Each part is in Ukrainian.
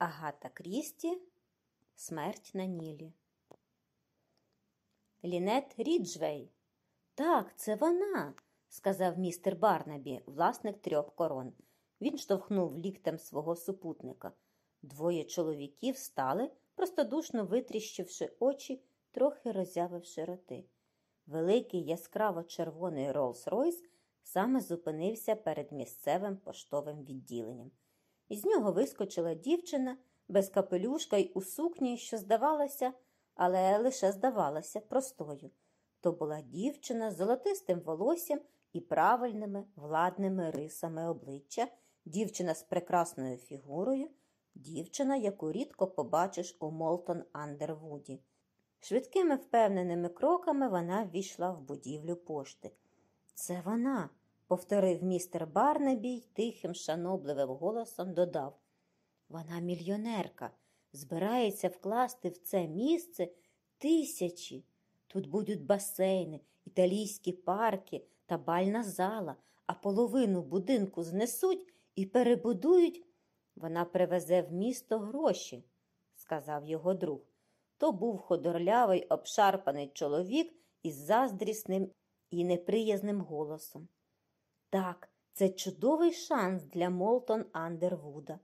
Агата Крісті Смерть на Нілі. Лінет Ріджвей. Так, це вона, сказав містер Барнабі, власник трьох корон. Він штовхнув ліктем свого супутника. Двоє чоловіків стали, простодушно витріщивши очі, трохи роззявивши роти. Великий яскраво червоний Роллс-Ройс саме зупинився перед місцевим поштовим відділенням. Із нього вискочила дівчина без капелюшка й у сукні, що здавалося, але лише здавалася простою. То була дівчина з золотистим волоссям і правильними владними рисами обличчя, дівчина з прекрасною фігурою, дівчина, яку рідко побачиш у Молтон Андервуді. Швидкими впевненими кроками вона ввійшла в будівлю пошти. Це вона, повторив містер Барнебі й тихим, шанобливим голосом додав. Вона мільйонерка, збирається вкласти в це місце тисячі. Тут будуть басейни, італійські парки та бальна зала, а половину будинку знесуть і перебудують. Вона привезе в місто гроші, сказав його друг. То був ходорлявий, обшарпаний чоловік із заздрісним і неприязним голосом. Так, це чудовий шанс для Молтон Андервуда.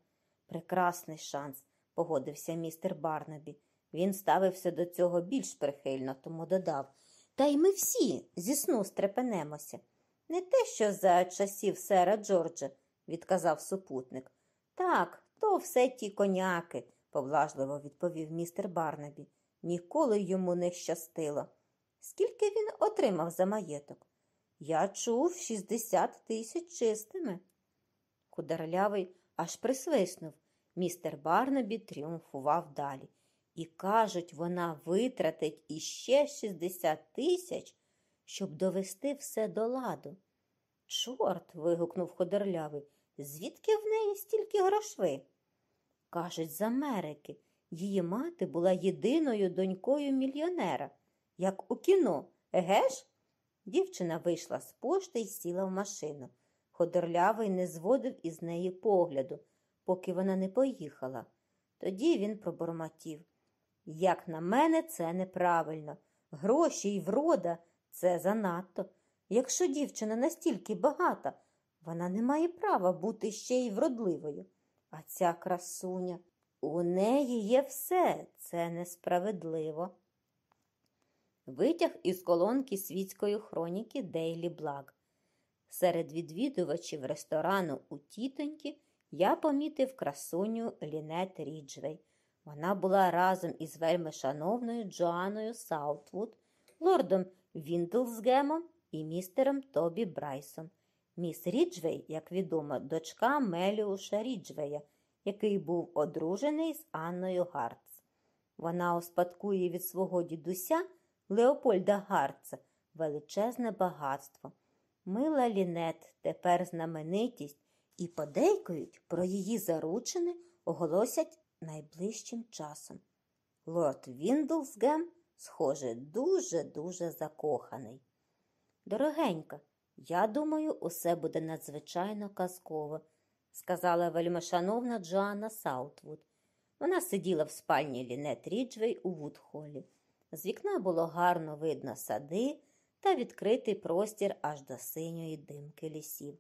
Прекрасний шанс, погодився містер Барнабі. Він ставився до цього більш прихильно, тому додав. Та й ми всі зі сну стрепенемося. Не те, що за часів сера Джорджа, відказав супутник. Так, то все ті коняки, поблажливо відповів містер Барнабі. Ніколи йому не щастило. Скільки він отримав за маєток? Я чув 60 тисяч чистими. Хударлявий аж присвиснув. Містер Барнабі тріумфував далі. І, кажуть, вона витратить іще 60 тисяч, щоб довести все до ладу. Чорт. вигукнув ходорлявий. Звідки в неї стільки грошви? Кажуть, з Америки. Її мати була єдиною донькою мільйонера, як у кіно, еге ж? Дівчина вийшла з пошти і сіла в машину. Ходорлявий не зводив із неї погляду, поки вона не поїхала. Тоді він пробормотів. Як на мене, це неправильно. Гроші й врода це занадто. Якщо дівчина настільки багата, вона не має права бути ще й вродливою. А ця красуня, у неї є все, це несправедливо. Витяг із колонки світської хроніки Дейлі Благ. Серед відвідувачів ресторану у тітоньки я помітив красуню Лінет Ріджвей. Вона була разом із вельми шановною Джоанною Саутвуд, лордом Віндлсгемом і містером Тобі Брайсом. Міс Ріджвей, як відомо, дочка Меліуша Ріджвея, який був одружений з Анною Гарц. Вона успадкує від свого дідуся Леопольда Гарца величезне багатство. Мила Лінет тепер знаменитість і подейкують про її заручини оголосять найближчим часом. Лорд Віндлсгем, схоже, дуже-дуже закоханий. Дорогенька, я думаю, усе буде надзвичайно казково, сказала вельмишановна Джоанна Саутвуд. Вона сиділа в спальні Лінет Ріджвей у Вудхолі. З вікна було гарно видно сади та відкритий простір аж до синьої димки лісів.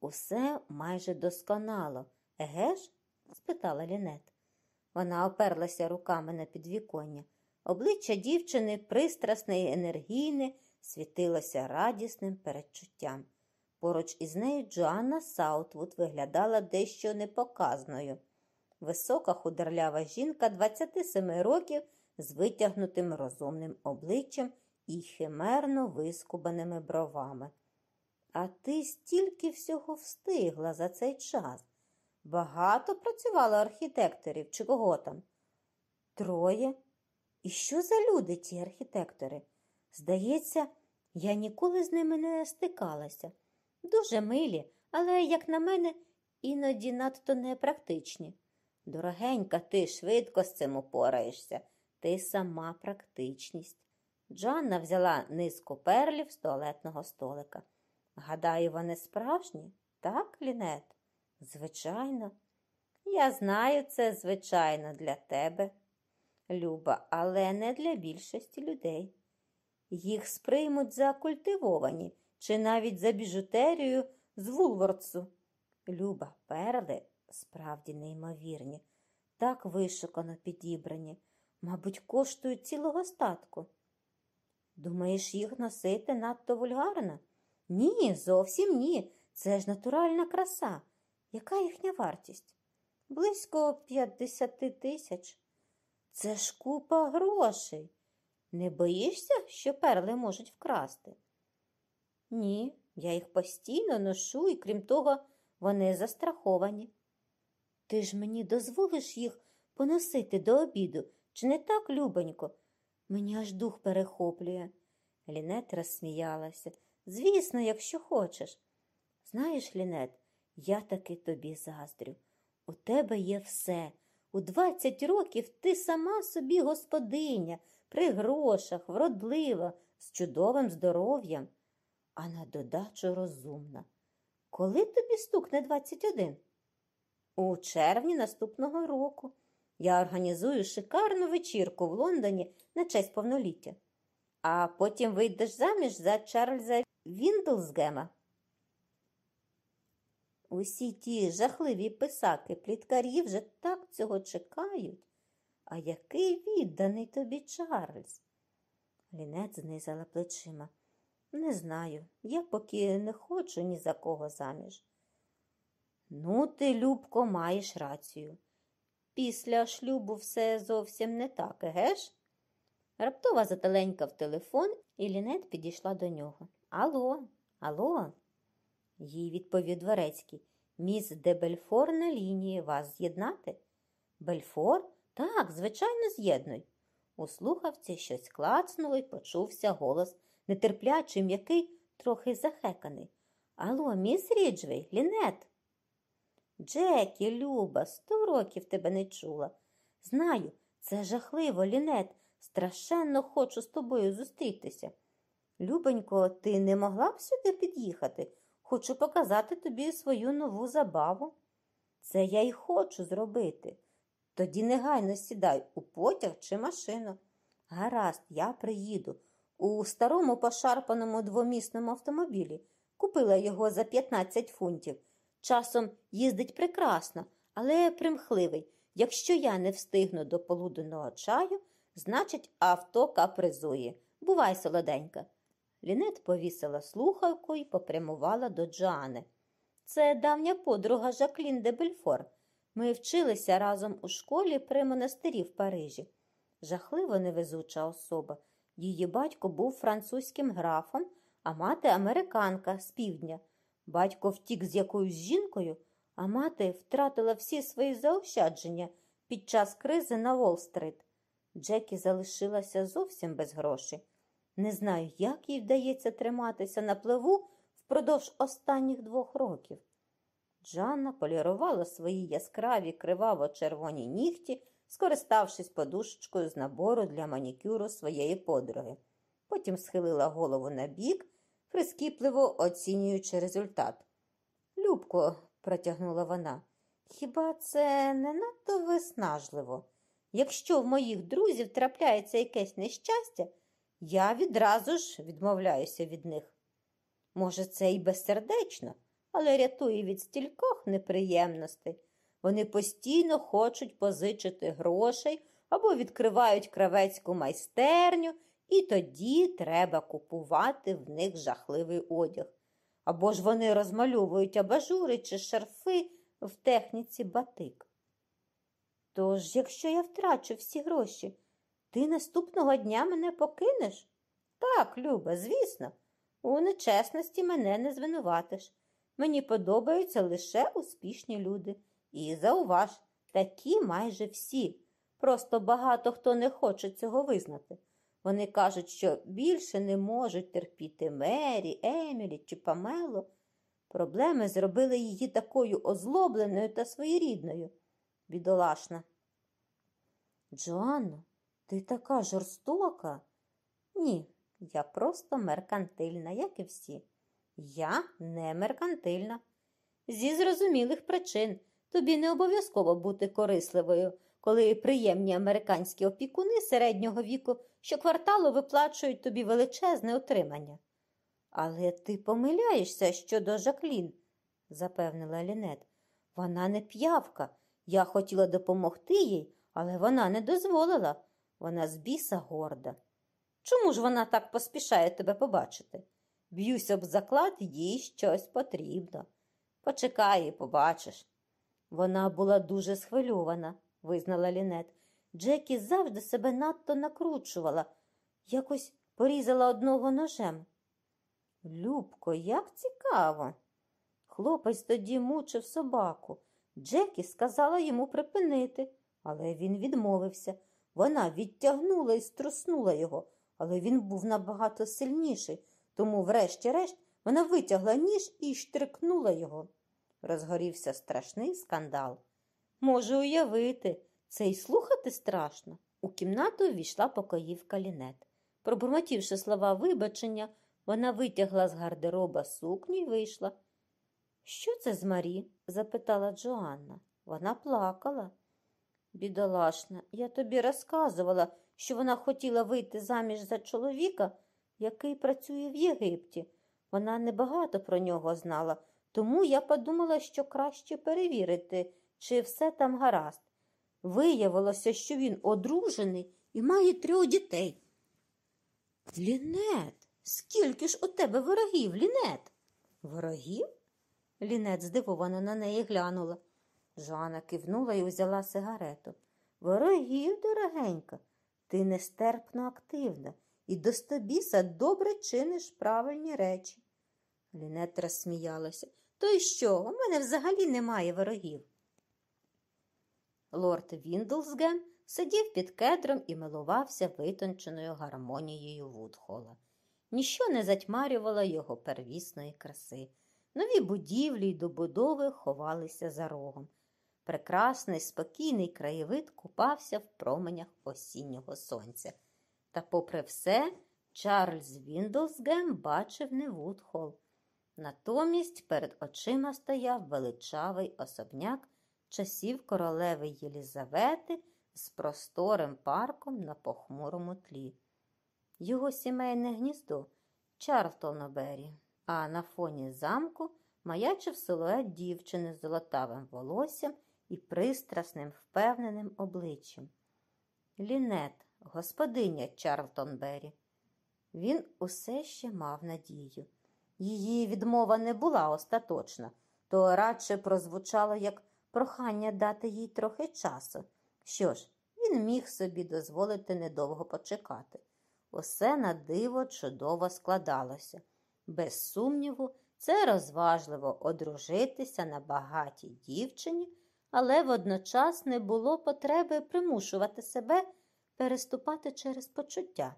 Усе майже досконало, еге ж? спитала Лінет. Вона оперлася руками на підвіконня. Обличчя дівчини, пристрасне і енергійне, світилося радісним передчуттям. Поруч із нею Джоанна Саутвуд виглядала дещо непоказною. Висока худерлява жінка 27 років з витягнутим розумним обличчям і химерно вискубаними бровами. А ти стільки всього встигла за цей час. Багато працювало архітекторів чи кого там? Троє. І що за люди ті архітектори? Здається, я ніколи з ними не стикалася. Дуже милі, але, як на мене, іноді надто непрактичні. Дорогенька, ти швидко з цим упораєшся. Ти сама практичність. Джанна взяла низку перлів з туалетного столика. Гадаю, вони справжні, так, Лінет? Звичайно. Я знаю, це звичайно для тебе, Люба, але не для більшості людей. Їх сприймуть за культивовані чи навіть за біжутерію з Вулвордсу. Люба, перли справді неймовірні, так вишукано підібрані, мабуть, коштують цілого статку. Думаєш, їх носити надто вульгарно? Ні, зовсім ні. Це ж натуральна краса. Яка їхня вартість? Близько 50 тисяч. Це ж купа грошей. Не боїшся, що перли можуть вкрасти? Ні, я їх постійно ношу і, крім того, вони застраховані. Ти ж мені дозволиш їх поносити до обіду, чи не так, любонько? Мені аж дух перехоплює. Лінет розсміялася. Звісно, якщо хочеш. Знаєш, Лінет, я таки тобі заздрю. У тебе є все. У двадцять років ти сама собі господиня, при грошах, вродлива, з чудовим здоров'ям, а на додачу розумна. Коли тобі стукне 21? У червні наступного року. Я організую шикарну вечірку в Лондоні на честь повноліття. А потім вийдеш заміж за Чарльза Віндлсгема. Усі ті жахливі писаки, пліткарі вже так цього чекають. А який відданий тобі Чарльз? Лінет знизала плечима. Не знаю, я поки не хочу ні за кого заміж. Ну, ти, Любко, маєш рацію. Після шлюбу все зовсім не так, еге ж? Раптово зателенькав телефон, і Лінет підійшла до нього. Алло, алло. Їй відповів дворецький. Міс де Бельфор на лінії. Вас з'єднати? Бельфор? Так, звичайно, з'єднуй. У слухавці щось клацнуло і почувся голос нетерплячий, м'який, трохи захеканий. Алло, міс Ріджвей, Лінет. Джекі, Люба, сто років тебе не чула. Знаю, це жахливо, Лінет. Страшенно хочу з тобою зустрітися. Любонько, ти не могла б сюди під'їхати? Хочу показати тобі свою нову забаву. Це я й хочу зробити. Тоді негайно сідай у потяг чи машину. Гаразд, я приїду. У старому пошарпаному двомісному автомобілі. Купила його за 15 фунтів. Часом їздить прекрасно, але примхливий. Якщо я не встигну до полуденного чаю, значить, авто капризує. Бувай, солоденька. Лінет повісила слухавку і попрямувала до Джоани. Це давня подруга Жаклін де Бельфор. Ми вчилися разом у школі при монастирі в Парижі. Жахливо невезуча особа. Її батько був французьким графом, а мати американка з півдня. Батько втік з якоюсь жінкою, а мати втратила всі свої заощадження під час кризи на Уолл-стрит. Джекі залишилася зовсім без грошей. Не знаю, як їй вдається триматися на пливу впродовж останніх двох років. Джанна полірувала свої яскраві криваво-червоні нігті, скориставшись подушечкою з набору для манікюру своєї подруги. Потім схилила голову на бік, прискіпливо оцінюючи результат. Любко, протягнула вона, хіба це не надто виснажливо? Якщо в моїх друзів трапляється якесь нещастя, я відразу ж відмовляюся від них. Може, це й безсердечно, але рятує від стількох неприємностей. Вони постійно хочуть позичити грошей або відкривають кравецьку майстерню, і тоді треба купувати в них жахливий одяг. Або ж вони розмальовують абажури чи шарфи в техніці батик. Тож, якщо я втрачу всі гроші, ти наступного дня мене покинеш? Так, Люба, звісно, у нечесності мене не звинуватиш. Мені подобаються лише успішні люди. І зауваж, такі майже всі. Просто багато хто не хоче цього визнати. Вони кажуть, що більше не можуть терпіти Мері, Емілі чи Памелу. Проблеми зробили її такою озлобленою та своєрідною. Бідолашна. Джоанно, ти така жорстока? Ні, я просто меркантильна, як і всі. Я не меркантильна. Зі зрозумілих причин. Тобі не обов'язково бути корисливою, коли приємні американські опікуни середнього віку щокварталу виплачують тобі величезне отримання. Але ти помиляєшся щодо Жаклін, запевнила Лінет. Вона не п'явка. Я хотіла допомогти їй, але вона не дозволила. Вона з біса горда. Чому ж вона так поспішає тебе побачити? Б'юсь об заклад, їй щось потрібно. Почекай і побачиш. Вона була дуже схвильована, визнала Лінет. Джекі завжди себе надто накручувала, якось порізала одного ножем. Любко, як цікаво. Хлопець тоді мучив собаку. Джекі сказала йому припинити, але він відмовився. Вона відтягнула і струснула його, але він був набагато сильніший, тому, врешті-решт, вона витягла ніж і штрикнула його. Розгорівся страшний скандал. Можу уявити, це й слухати страшно. У кімнату ввійшла покоївка Лінет. Пробурмотівши слова вибачення, вона витягла з гардероба сукню і вийшла. Що це з Марі? запитала Джоанна. Вона плакала. Бідолашна, я тобі розказувала, що вона хотіла вийти заміж за чоловіка, який працює в Єгипті. Вона небагато про нього знала, тому я подумала, що краще перевірити, чи все там гаразд. Виявилося, що він одружений і має трьох дітей. Лінет, скільки ж у тебе ворогів, Лінет? Ворогів? Лінет здивовано на неї глянула. Жоанна кивнула і взяла сигарету. Ворогів, дорогенька, ти нестерпно активна і до стобіса добре чиниш правильні речі. Лінет розсміялася. То й що? У мене взагалі немає ворогів. Лорд Віндлсгем сидів під кедром і милувався витонченою гармонією Вудхола. Ніщо не затьмарювало його первісної краси. Нові будівлі й добудови ховалися за рогом. Прекрасний, спокійний краєвид купався в променях осіннього сонця. Та, попри все, Чарльз Віндлсгем бачив не Вудхол. Натомість перед очима стояв величавий особняк часів королеви Єлізавети з просторим парком на похмурому тлі. Його сімейне гніздо Чарлтонобері, а на фоні замку маячив силует дівчини з золотавим волоссям і пристрасним, впевненим обличчям. Лінет, господиня Чарлтонбері. Він усе ще мав надію. Її відмова не була остаточна, то радше прозвучало як прохання дати їй трохи часу. Що ж, він міг собі дозволити недовго почекати. Усе на диво чудово складалося. Без сумніву, це розважливо одружитися на багатій дівчині, але водночас не було потреби примушувати себе переступати через почуття.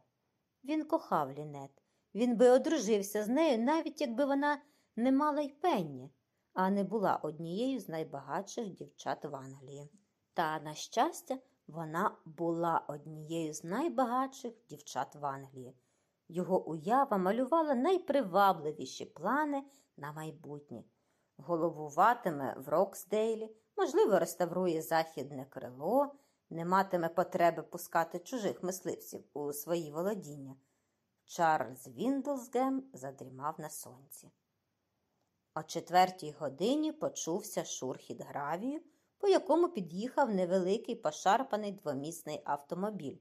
Він кохав Лінет. Він би одружився з нею, навіть якби вона не мала й пенні, а не була однією з найбагатших дівчат в Англії. Та, на щастя, вона була однією з найбагатших дівчат в Англії. Його уява малювала найпривабливіші плани на майбутнє. Головуватиме в Роксдейлі, можливо, реставрує західне крило, не матиме потреби пускати чужих мисливців у свої володіння. Чарльз Віндлсгем задрімав на сонці. О четвертій годині почувся шурхіт гравію, по якому під'їхав невеликий пошарпаний двомісний автомобіль.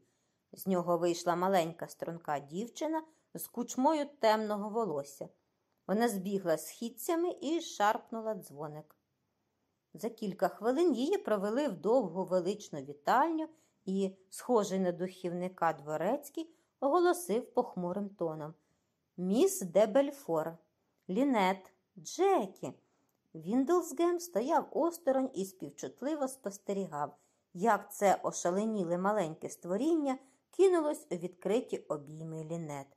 З нього вийшла маленька струнка дівчина з кучмою темного волосся. Вона збігла східцями і шарпнула дзвоник. За кілька хвилин її провели в довгу величну вітальню і, схожий на духівника дворецький, оголосив похмурим тоном Міс де Бельфор, Лінет, Джекі. Віндлсгем стояв осторонь і співчутливо спостерігав, як це ошаленіле маленьке створіння кинулось у відкриті обійми Лінет.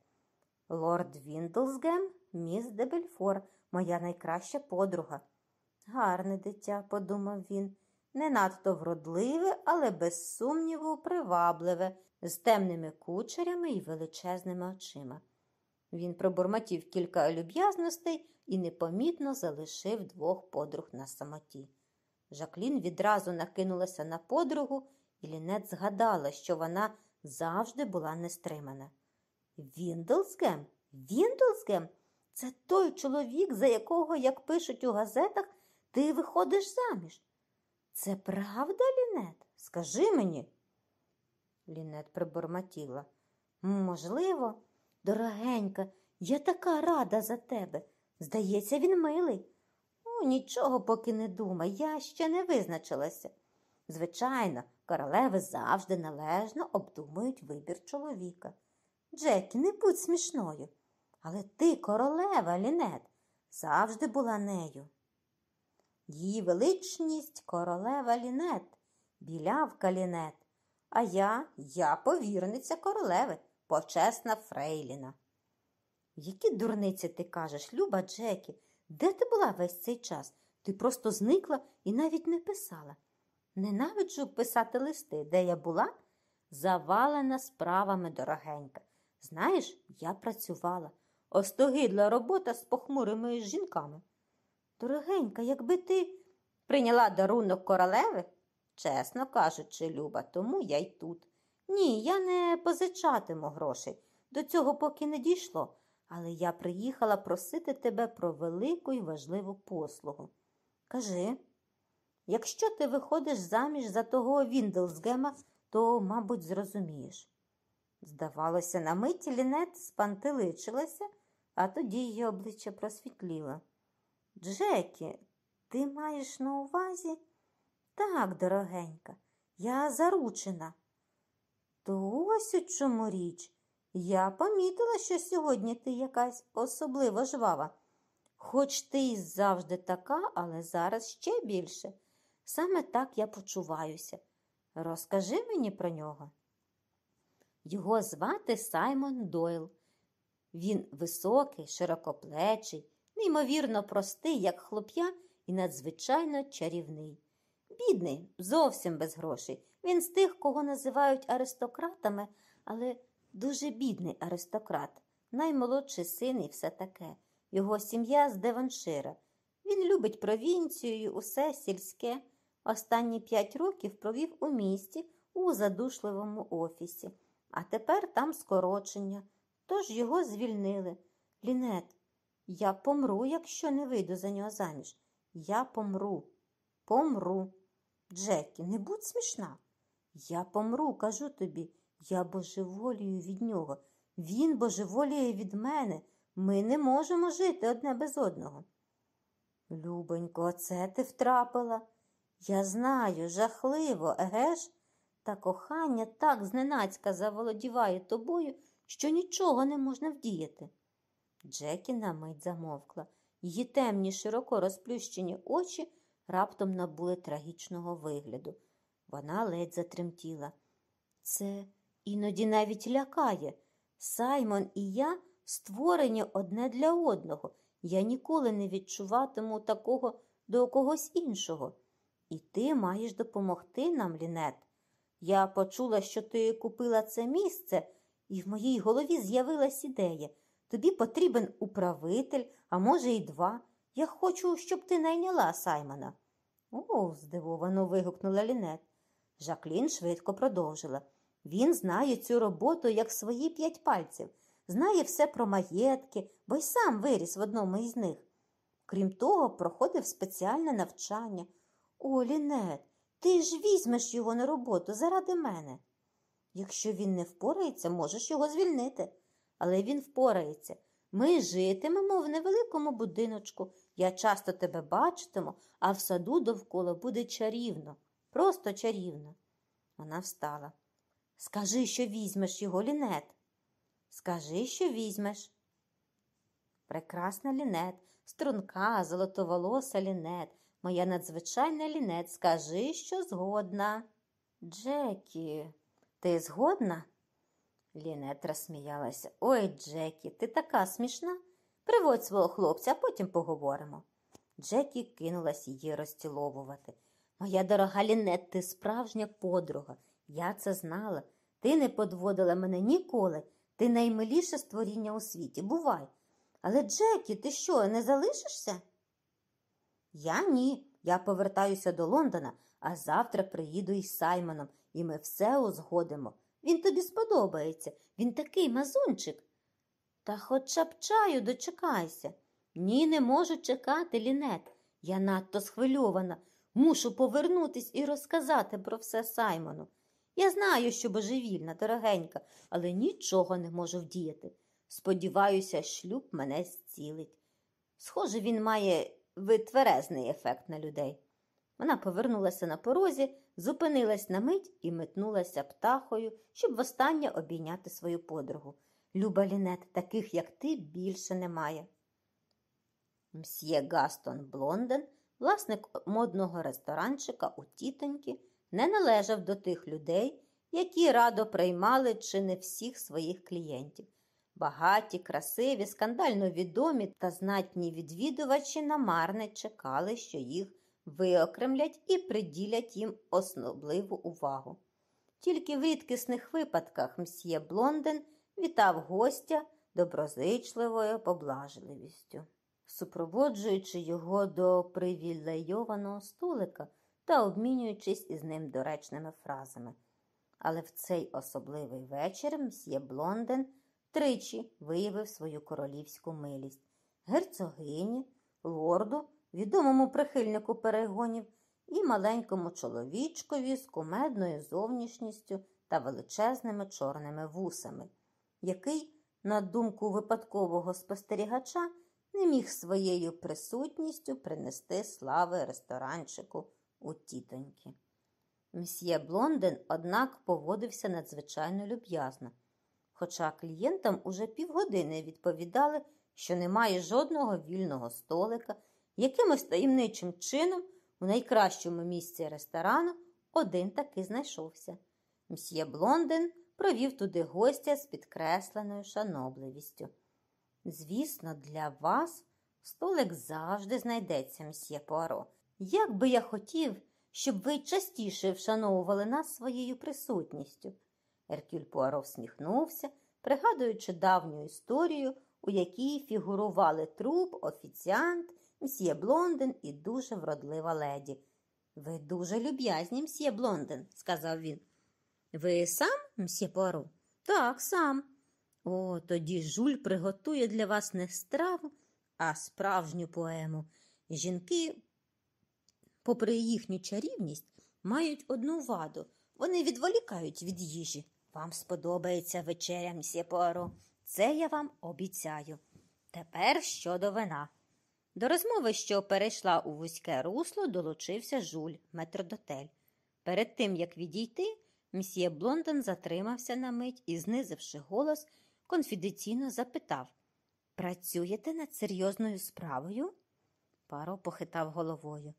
Лорд Віндлсгем, міс де Бельфор, моя найкраща подруга. Гарне дитя, подумав він, не надто вродливе, але без сумніву привабливе, з темними кучерями і величезними очима. Він пробурмотів кілька люб'язностей і непомітно залишив двох подруг на самоті. Жаклін відразу накинулася на подругу, і Лінет згадала, що вона завжди була нестримана. Віндлсгем? Віндлсгем? Це той чоловік, за якого, як пишуть у газетах, ти виходиш заміж. Це правда, Лінет? Скажи мені. Лінет прибормотіла. Можливо, дорогенька, я така рада за тебе. Здається, він милий. О, нічого поки не думай, я ще не визначилася. Звичайно, королеви завжди належно обдумують вибір чоловіка. Джекі, не будь смішною. Але ти, королева, Лінет, завжди була нею. Її величність королева Лінет, білявка Лінет, а я, я повірниця королеви, почесна Фрейліна. Які дурниці ти кажеш, люба Джекі, де ти була весь цей час? Ти просто зникла і навіть не писала. Ненавиджу писати листи, де я була, завалена справами дорогенька. Знаєш, я працювала. Остогидла робота з похмурими жінками. Дорогенька, якби ти прийняла дарунок королеви, чесно кажучи, Люба, тому я й тут. Ні, я не позичатиму грошей. До цього поки не дійшло, але я приїхала просити тебе про велику і важливу послугу. Кажи, якщо ти виходиш заміж за того Віндлсгема, то, мабуть, зрозумієш. Здавалося, на мить Лінет спантеличилася, а тоді її обличчя просвітліло. Джекі, ти маєш на увазі? Так, дорогенька, я заручена. То ось у чому річ. Я помітила, що сьогодні ти якась особливо жвава. Хоч ти й завжди така, але зараз ще більше. Саме так я почуваюся. Розкажи мені про нього. Його звати Саймон Дойл. Він високий, широкоплечий, неймовірно простий, як хлоп'я, і надзвичайно чарівний. Бідний, зовсім без грошей. Він з тих, кого називають аристократами, але дуже бідний аристократ, наймолодший син і все таке. Його сім'я з Деваншира. Він любить провінцію, усе сільське. Останні п'ять років провів у місті у задушливому офісі, а тепер там скорочення, тож його звільнили. Лінет, я помру, якщо не вийду за нього заміж. Я помру, помру. Джекі, не будь смішна. Я помру, кажу тобі. Я божеволію від нього. Він божеволіє від мене. Ми не можемо жити одне без одного. Любонько, це ти втрапила. Я знаю, жахливо, еге ж? Та кохання так зненацька заволодіває тобою, що нічого не можна вдіяти. Джекі на мить замовкла. Її темні, широко розплющені очі раптом набули трагічного вигляду. Вона ледь затремтіла. Це іноді навіть лякає. Саймон і я створені одне для одного. Я ніколи не відчуватиму такого до когось іншого. І ти маєш допомогти нам, Лінет. Я почула, що ти купила це місце, і в моїй голові з'явилась ідея. Тобі потрібен управитель, а може, і два. Я хочу, щоб ти найняла Саймона. О, здивовано вигукнула Лінет. Жаклін швидко продовжила. Він знає цю роботу як свої п'ять пальців, знає все про маєтки, бо й сам виріс в одному із них. Крім того, проходив спеціальне навчання. О, Лінет, ти ж візьмеш його на роботу заради мене. Якщо він не впорається, можеш його звільнити. Але він впорається. Ми житимемо в невеликому будиночку. Я часто тебе бачитиму, а в саду довкола буде чарівно, просто чарівно. Вона встала. Скажи, що візьмеш його лінет. Скажи, що візьмеш. Прекрасна лінет, струнка, золотоволоса лінет, моя надзвичайна лінет, скажи, що згодна. Джекі, ти згодна? Лінет розсміялася. Ой, Джекі, ти така смішна. Приводь свого хлопця, а потім поговоримо. Джекі кинулась її розціловувати. Моя дорога Лінет, ти справжня подруга. Я це знала. Ти не подводила мене ніколи. Ти наймиліше створіння у світі. Бувай. Але, Джекі, ти що, не залишишся? Я ні. Я повертаюся до Лондона, а завтра приїду із Саймоном, і ми все узгодимо. Він тобі сподобається. Він такий мазунчик. Та хоча б чаю дочекайся. Ні, не можу чекати, Лінет. Я надто схвильована. Мушу повернутись і розказати про все Саймону. Я знаю, що божевільна, дорогенька, але нічого не можу вдіяти. Сподіваюся, шлюб мене зцілить. Схоже, він має витверезний ефект на людей. Вона повернулася на порозі, зупинилась на мить і метнулася птахою, щоб востаннє обійняти свою подругу. Люба Лінет, таких, як ти, більше немає. Мсьє Гастон Блонден, власник модного ресторанчика у тітоньки, не належав до тих людей, які радо приймали чи не всіх своїх клієнтів. Багаті, красиві, скандально відомі та знатні відвідувачі намарне чекали, що їх виокремлять і приділять їм особливу увагу. Тільки в рідкісних випадках мсьє Блонден вітав гостя доброзичливою поблажливістю, супроводжуючи його до привілейованого столика та обмінюючись із ним доречними фразами. Але в цей особливий вечір мсьє Блонден тричі виявив свою королівську милість герцогині, лорду, відомому прихильнику перегонів і маленькому чоловічкові з кумедною зовнішністю та величезними чорними вусами, який, на думку випадкового спостерігача, не міг своєю присутністю принести слави ресторанчику у тітоньки. Мсьє Блонден, однак, поводився надзвичайно люб'язно, хоча клієнтам уже півгодини відповідали, що немає жодного вільного столика, якимось таємничим чином у найкращому місці ресторану один таки знайшовся. Мсьє Блонден провів туди гостя з підкресленою шанобливістю. Звісно, для вас столик завжди знайдеться, мсьє Пуаро. Як би я хотів, щоб ви частіше вшановували нас своєю присутністю. Еркюль Пуаро всміхнувся, пригадуючи давню історію, у якій фігурували труп, офіціант, мсьє Блонден і дуже вродлива леді. Ви дуже люб'язні, мсьє Блонден, сказав він. Ви сам, мсьє Пуаро? Так, сам. О, тоді жуль приготує для вас не страву, а справжню поему. Жінки, попри їхню чарівність, мають одну ваду. Вони відволікають від їжі. Вам сподобається вечеря, мсьє Пуаро. Це я вам обіцяю. Тепер щодо вина. До розмови, що перейшла у вузьке русло, долучився жуль, метродотель. Перед тим, як відійти, мсьє Блонден затримався на мить і, знизивши голос, конфіденційно запитав Працюєте над серйозною справою? Паро похитав головою.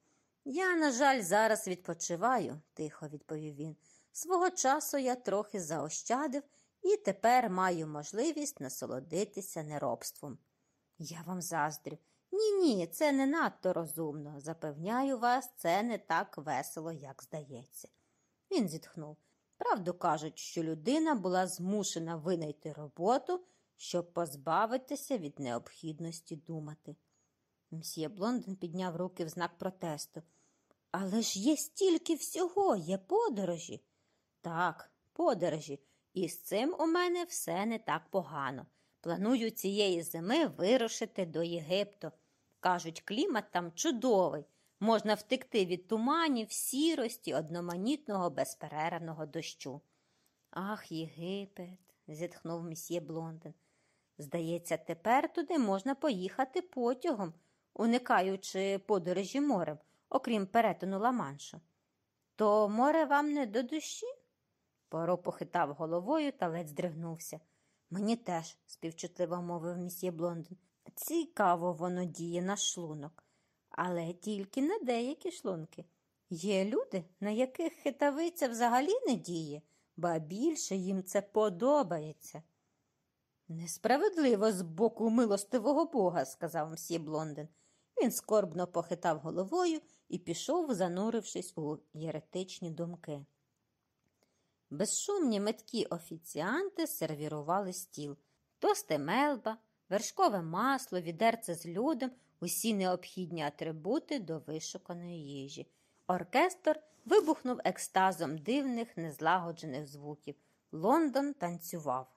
Я, на жаль, зараз відпочиваю, тихо відповів він. Свого часу я трохи заощадив і тепер маю можливість насолодитися неробством. Я вам заздрю. Ні, ні, це не надто розумно. Запевняю вас, це не так весело, як здається. Він зітхнув. Правду кажуть, що людина була змушена винайти роботу, щоб позбавитися від необхідності думати. Мсьє Блонден підняв руки в знак протесту. Але ж є стільки всього, є подорожі. Так, подорожі, і з цим у мене все не так погано. Планую цієї зими вирушити до Єгипту. Кажуть, клімат там чудовий. Можна втекти від туманів, сірості, одноманітного, безперервного дощу. Ах, Єгипет, зітхнув місьє Блонден. Здається, тепер туди можна поїхати потягом, уникаючи подорожі морем, окрім перетину Ла-Маншу. То море вам не до душі? Поро похитав головою та ледь здригнувся. Мені теж, співчутливо мовив місьє Блонден. Цікаво воно діє на шлунок, але тільки на деякі шлунки. Є люди, на яких хитавиця взагалі не діє, ба більше їм це подобається. Несправедливо з боку милостивого бога, сказав мсьє Блонден. Він скорбно похитав головою і пішов, занурившись у єретичні думки. Безшумні меткі офіціанти сервірували стіл. Тости мелба, вершкове масло, відерце з льодом усі необхідні атрибути до вишуканої їжі. Оркестр вибухнув екстазом дивних, незлагоджених звуків. Лондон танцював.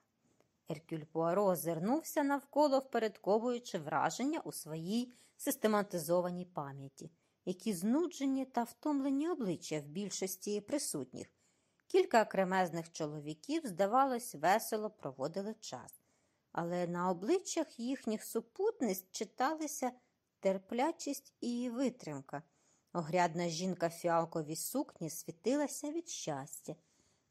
Еркюль Пуаро озирнувся навколо, впорядковуючи враження у своїй систематизованій пам'яті, які знуджені та втомлені обличчя в більшості присутніх. Кілька кремезних чоловіків, здавалось, весело проводили час, але на обличчях їхніх супутниць читалися терплячість і витримка. Огрядна жінка в фіалковій сукні світилася від щастя.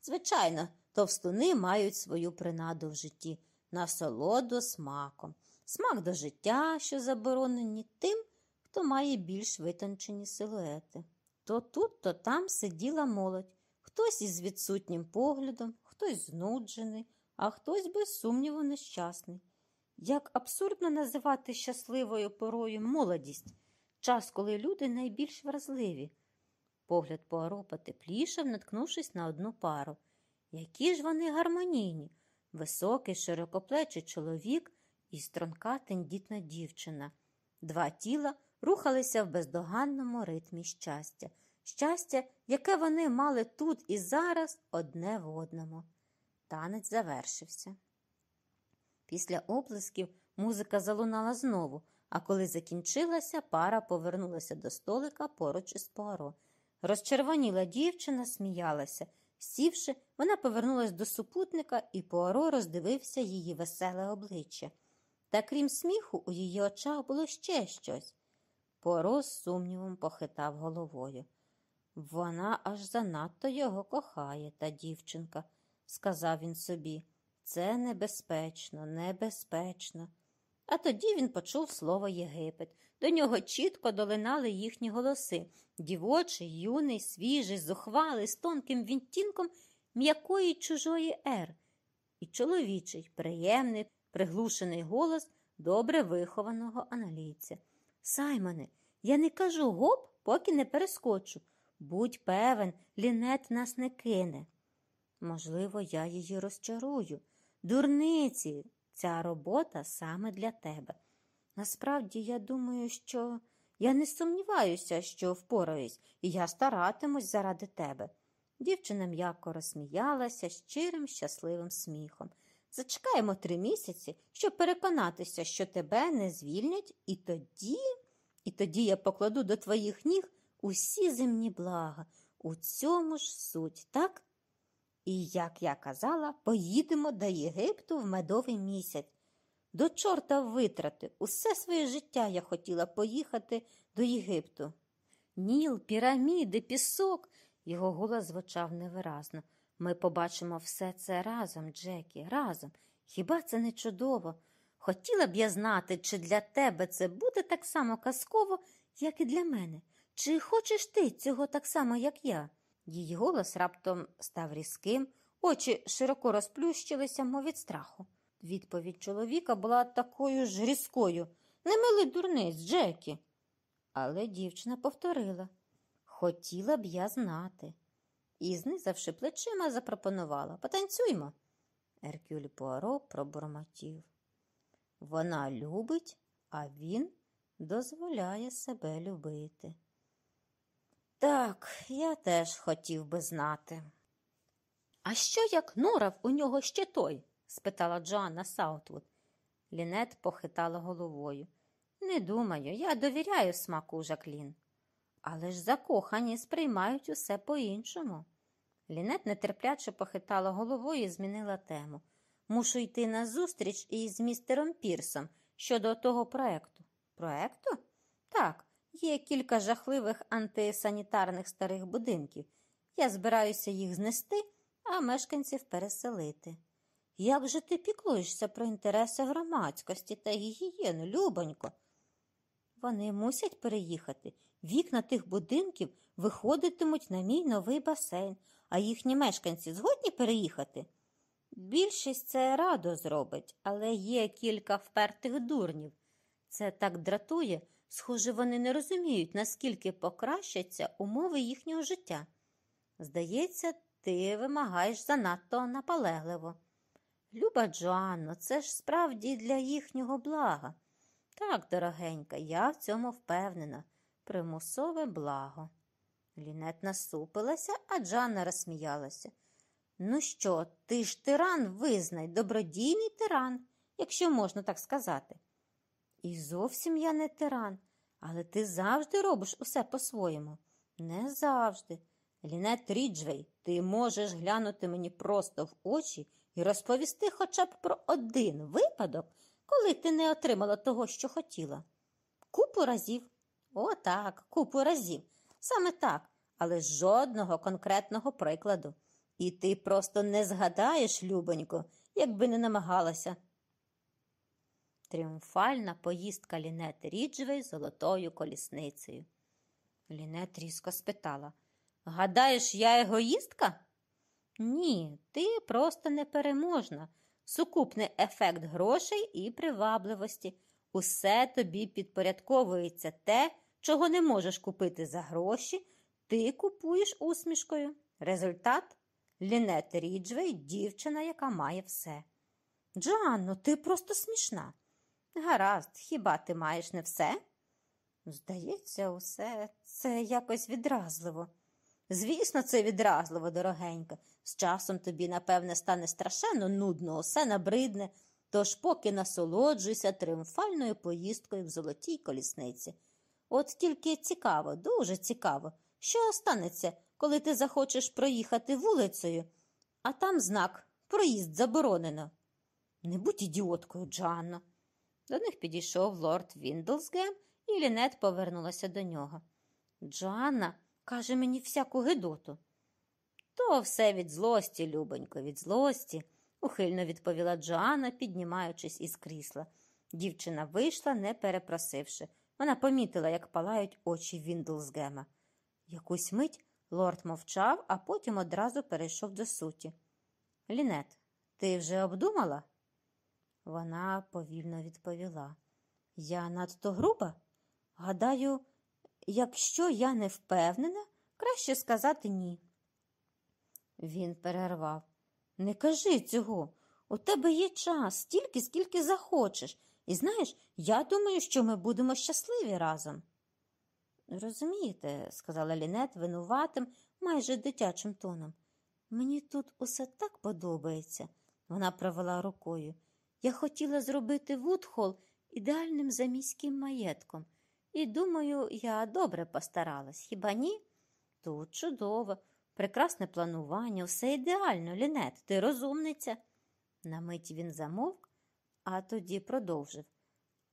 Звичайно, товстуни мають свою принаду в житті, насолоду смаком, смак до життя, що заборонені тим, хто має більш витончені силуети. То тут, то там сиділа молодь, хтось із відсутнім поглядом, хтось знуджений, а хтось, без сумніву, нещасний. Як абсурдно називати щасливою порою молодість, час, коли люди найбільш вразливі. Погляд Пуаро потеплішав, наткнувшись на одну пару. Які ж вони гармонійні, високий, широкоплечий чоловік і струнка тендітна дівчина. Два тіла рухалися в бездоганному ритмі щастя, щастя, яке вони мали тут і зараз одне в одному. Танець завершився. Після оплесків музика залунала знову, а коли закінчилася, пара повернулася до столика поруч із Пуаро. Розчервоніла дівчина, сміялася. Сівши, вона повернулась до супутника, і Пуаро роздивився її веселе обличчя. Та крім сміху, у її очах було ще щось. Пуаро з сумнівом похитав головою. Вона аж занадто його кохає, та дівчинка, сказав він собі. Це небезпечно, небезпечно. А тоді він почув слово Єгипет. До нього чітко долинали їхні голоси дівочий, юний, свіжий, зухвалий, з тонким відтінком м'якої чужої ер, і чоловічий, приємний, приглушений голос добре вихованого аналійця. Саймоне, я не кажу гоп, поки не перескочу. Будь певен, лінет нас не кине. Можливо, я її розчарую. Дурниці, ця робота саме для тебе. Насправді, я думаю, що я не сумніваюся, що впораюсь, і я старатимусь заради тебе. Дівчина м'яко розсміялася щирим, щасливим сміхом. Зачекаємо три місяці, щоб переконатися, що тебе не звільнять, і тоді, і тоді я покладу до твоїх ніг усі земні блага. У цьому ж суть, так? І, як я казала, поїдемо до Єгипту в медовий місяць. До чорта витрати. Усе своє життя я хотіла поїхати до Єгипту. Ніл, піраміди, пісок. Його голос звучав невиразно. Ми побачимо все це разом, Джекі, разом. Хіба це не чудово? Хотіла б я знати, чи для тебе це буде так само казково, як і для мене. Чи хочеш ти цього так само, як я? Її голос раптом став різким, очі широко розплющилися, мов від страху. Відповідь чоловіка була такою ж різкою. Не мили дурниць, Джекі. Але дівчина повторила хотіла б я знати. І, знизавши плечима, запропонувала потанцюймо. Еркюль Пуаро пробормотів. Вона любить, а він дозволяє себе любити. Так, я теж хотів би знати. А що як норав у нього ще той? спитала Джоанна Саутвуд. Лінет похитала головою. Не думаю, я довіряю смаку Жаклін. Але ж закохані сприймають усе по-іншому. Лінет нетерпляче похитала головою і змінила тему. Мушу йти на зустріч із містером Пірсом щодо того проекту. Проекту? Так, є кілька жахливих антисанітарних старих будинків. Я збираюся їх знести, а мешканців переселити. Як же ти піклуєшся про інтереси громадськості та гігієну, любонько? Вони мусять переїхати. Вікна тих будинків виходитимуть на мій новий басейн, а їхні мешканці згодні переїхати. Більшість це радо зробить, але є кілька впертих дурнів. Це так дратує, схоже, вони не розуміють, наскільки покращаться умови їхнього життя. Здається, ти вимагаєш занадто наполегливо. Люба Джоанно, це ж справді для їхнього блага. Так, дорогенька, я в цьому впевнена. Примусове благо. Лінет насупилася, а Джанна розсміялася. Ну що, ти ж тиран, визнай, добродійний тиран, якщо можна так сказати. І зовсім я не тиран, але ти завжди робиш усе по-своєму. Не завжди. Лінет Ріджвей, ти можеш глянути мені просто в очі і розповісти хоча б про один випадок, коли ти не отримала того, що хотіла. Купу разів. О, так, купу разів. Саме так, але жодного конкретного прикладу. І ти просто не згадаєш, любонько, якби не намагалася. Тріумфальна поїздка Лінет Ріджвей золотою колісницею. Лінет різко спитала Гадаєш, я егоїстка? Ні, ти просто непереможна. Сукупний ефект грошей і привабливості. Усе тобі підпорядковується те, чого не можеш купити за гроші, ти купуєш усмішкою. Результат Лінет Ріджвей дівчина, яка має все. Джоанно, ти просто смішна. Гаразд, хіба ти маєш не все? Здається, усе це якось відразливо. Звісно, це відразливо, дорогенька. З часом тобі, напевне, стане страшенно нудно, усе набридне, тож поки насолоджуйся тріумфальною поїздкою в золотій колісниці. От тільки цікаво, дуже цікаво, що станеться, коли ти захочеш проїхати вулицею, а там знак проїзд заборонено. Не будь ідіоткою, Джанно. До них підійшов лорд Віндлсгем, і Лінет повернулася до нього. Джоанна каже мені всяку гидоту. То все від злості, любонько, від злості, ухильно відповіла Джоанна, піднімаючись із крісла. Дівчина вийшла, не перепросивши. Вона помітила, як палають очі Віндлсгема. Якусь мить лорд мовчав, а потім одразу перейшов до суті. Лінет, ти вже обдумала? Вона повільно відповіла. Я надто груба? Гадаю, якщо я не впевнена, краще сказати ні. Він перервав. Не кажи цього. У тебе є час, стільки, скільки захочеш. І знаєш, я думаю, що ми будемо щасливі разом. Розумієте, сказала Лінет винуватим, майже дитячим тоном. Мені тут усе так подобається, вона провела рукою. Я хотіла зробити Вудхол ідеальним заміським маєтком. І думаю, я добре постаралась, хіба ні? Тут чудово, прекрасне планування, все ідеально, Лінет, ти розумниця. На мить він замовк, а тоді продовжив.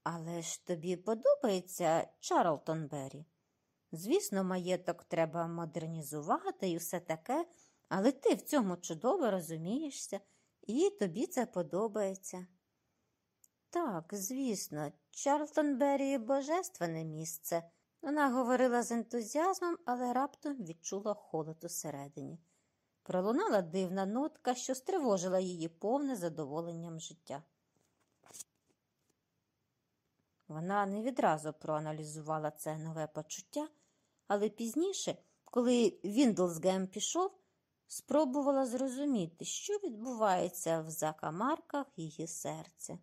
Але ж тобі подобається Чарлтонбері? Звісно, маєток треба модернізувати і все таке, але ти в цьому чудово розумієшся, і тобі це подобається. Так, звісно, Чарлтонбері божественне місце. Вона говорила з ентузіазмом, але раптом відчула холод усередині. Пролунала дивна нотка, що стривожила її повне задоволенням життя. Вона не відразу проаналізувала це нове почуття, але пізніше, коли Віндлсгем пішов, спробувала зрозуміти, що відбувається в закамарках її серця.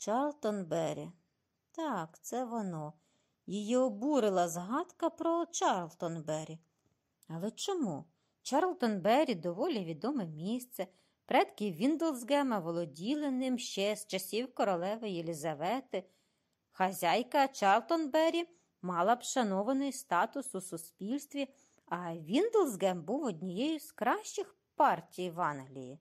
Чарлтонбері. Так, це воно. Її обурила згадка про Чарлтонбері. Але чому? Чарлтонбері доволі відоме місце. Предки Віндлсгема володіли ним ще з часів королеви Єлізавети. Хазяйка Чарлтонбері мала б шанований статус у суспільстві, а Віндлсгем був однією з кращих партій в Англії.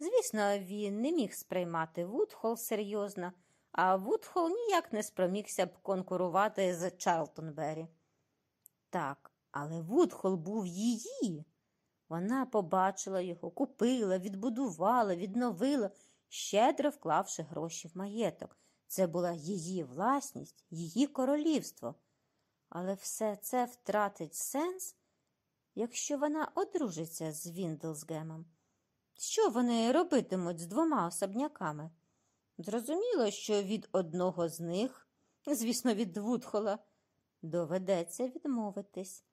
Звісно, він не міг сприймати Вудхол серйозно, а Вудхол ніяк не спромігся б конкурувати з Чарлтонбері. Так, але Вудхол був її. Вона побачила його, купила, відбудувала, відновила, щедро вклавши гроші в маєток. Це була її власність, її королівство. Але все це втратить сенс, якщо вона одружиться з Віндлсгемом. Що вони робитимуть з двома особняками? Зрозуміло, що від одного з них, звісно, від Вудхола, доведеться відмовитись.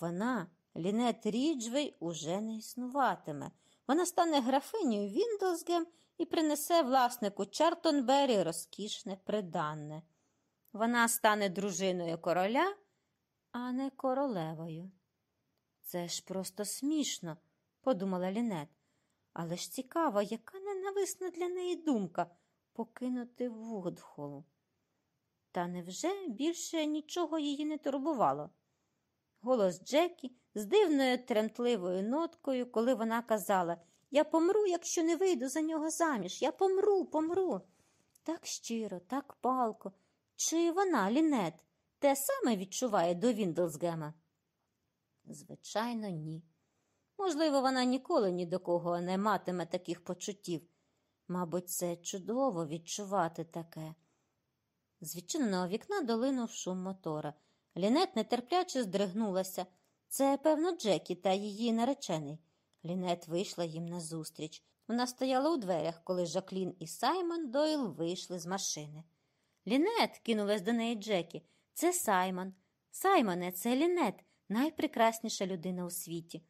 Вона, Лінет Ріджвей, уже не існуватиме. Вона стане графинею Віндлсгем і принесе власнику Чартонбері розкішне приданне. Вона стане дружиною короля, а не королевою. Це ж просто смішно, подумала Лінет. Але ж цікаво, яка ненависна для неї думка покинути Вудхолу. Та невже більше нічого її не турбувало? Голос Джекі з дивною тремтливою ноткою, коли вона казала Я помру, якщо не вийду за нього заміж. Я помру, помру. Так щиро, так палко. Чи вона, Лінет, те саме відчуває до Віндлсгема? Звичайно, ні. Можливо, вона ніколи ні до кого не матиме таких почуттів. Мабуть, це чудово відчувати таке. З відчиненого вікна долинув шум мотора. Лінет нетерпляче здригнулася. Це, певно, Джекі та її наречений. Лінет вийшла їм назустріч. Вона стояла у дверях, коли Жаклін і Саймон Дойл вийшли з машини. Лінет, кинулась до неї Джекі. Це Саймон. Саймоне, це Лінет, найпрекрасніша людина у світі.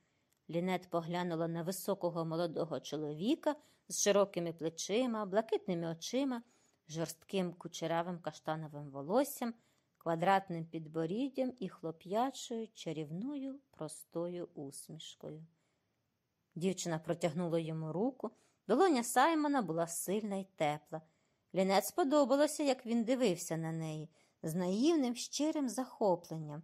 Лінет поглянула на високого молодого чоловіка з широкими плечима, блакитними очима, жорстким кучеравим каштановим волоссям, квадратним підборіддям і хлоп'ячою чарівною простою усмішкою. Дівчина протягнула йому руку, долоня Саймона була сильна й тепла. Лінет сподобалося, як він дивився на неї з наївним, щирим захопленням.